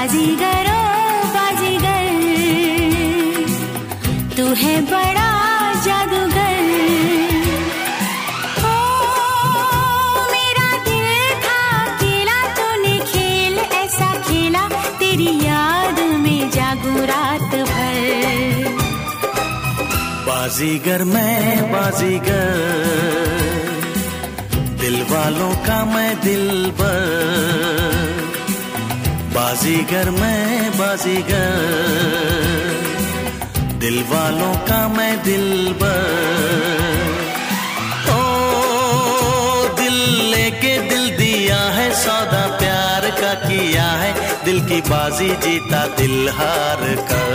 बाजीगरो बाजीगर। तू है बड़ा बाजीगर मैं बाजीगर। दिल वालों का मैं दिल बाजीगर, मैं बाजीगर। दिल वालों का मैं दिल ओ, दिल लेके दिल दिया है, सौदा प्यार का किया है। दिल की बाजी जीता दिल हार कर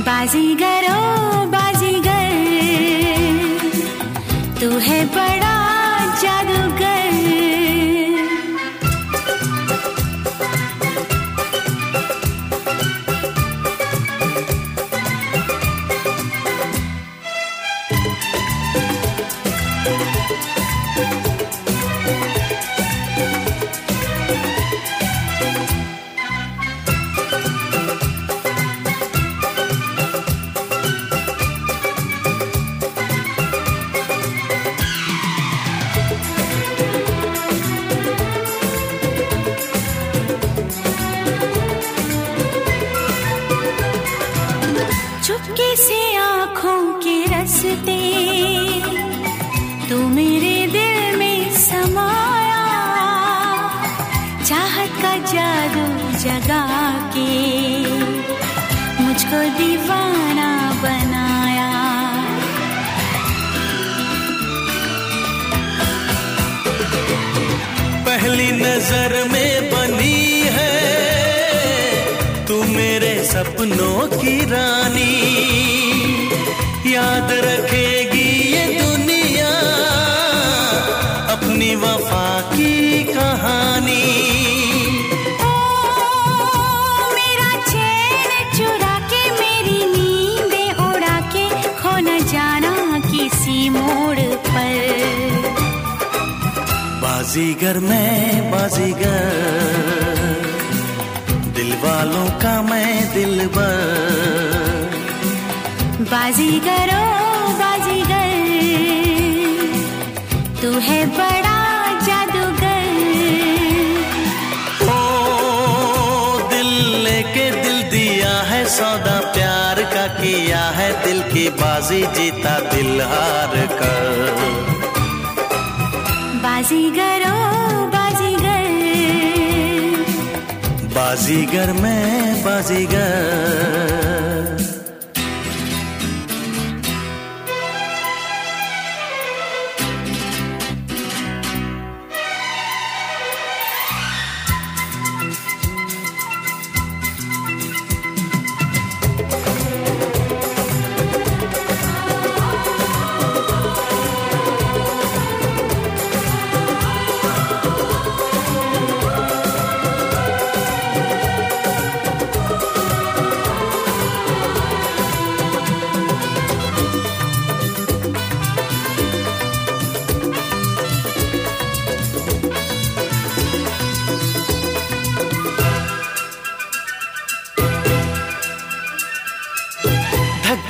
बाजीगर ओ बाजीगर, तू है बड़ा चुपके से आँखों के रसते, तू मेरे दिल में समाया। चाहत का जादू जगा के मुझको दीवाना बनाया। पहली नज़र में सपनों की रानी। याद रखेगी ये दुनिया अपनी वफा की कहानी। बाजीगर मेरा चैन वालों का मैं दिल बाजीगर ओ बाजीगर तू है बड़ा जादूगर। ओ दिल लेके दिल दिया है सौदा प्यार का किया है दिल की बाजी जीता दिल हार कर। बाजीगर बाजीगर मैं बाजीगर।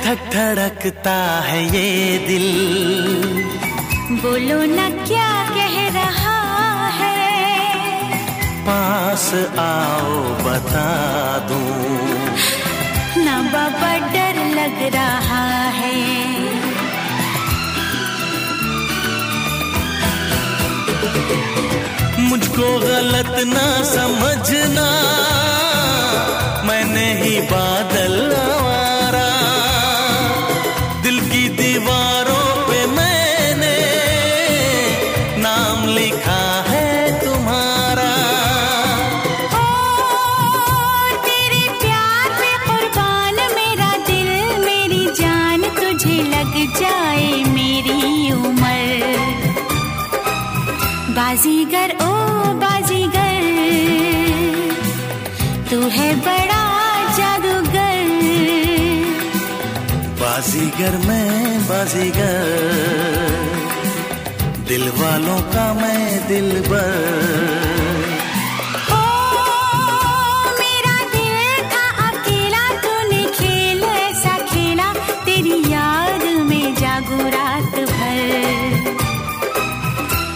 धक धड़कता है ये दिल। बोलो न क्या कह रहा है? पास आओ बता दूँ। ना बाबा डर लग रहा है। मुझको गलत ना समझना मैंने ही बादल आवारा बाजीगर, ओ बाजीगर, तू है बड़ा जादूगर। बाजीगर मैं, बाजीगर, दिल वालों का मैं दिल ओ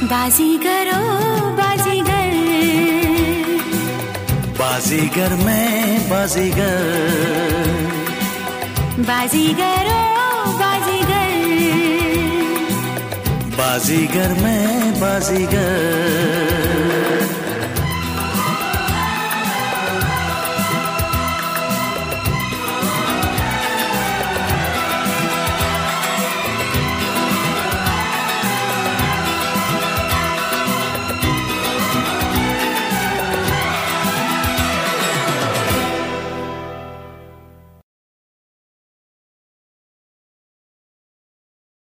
बाजीगरो बाजीगर। बाजीगर मैं बाजीगर। ओ बाजीगर। बाजीगर मैं बाजीगर।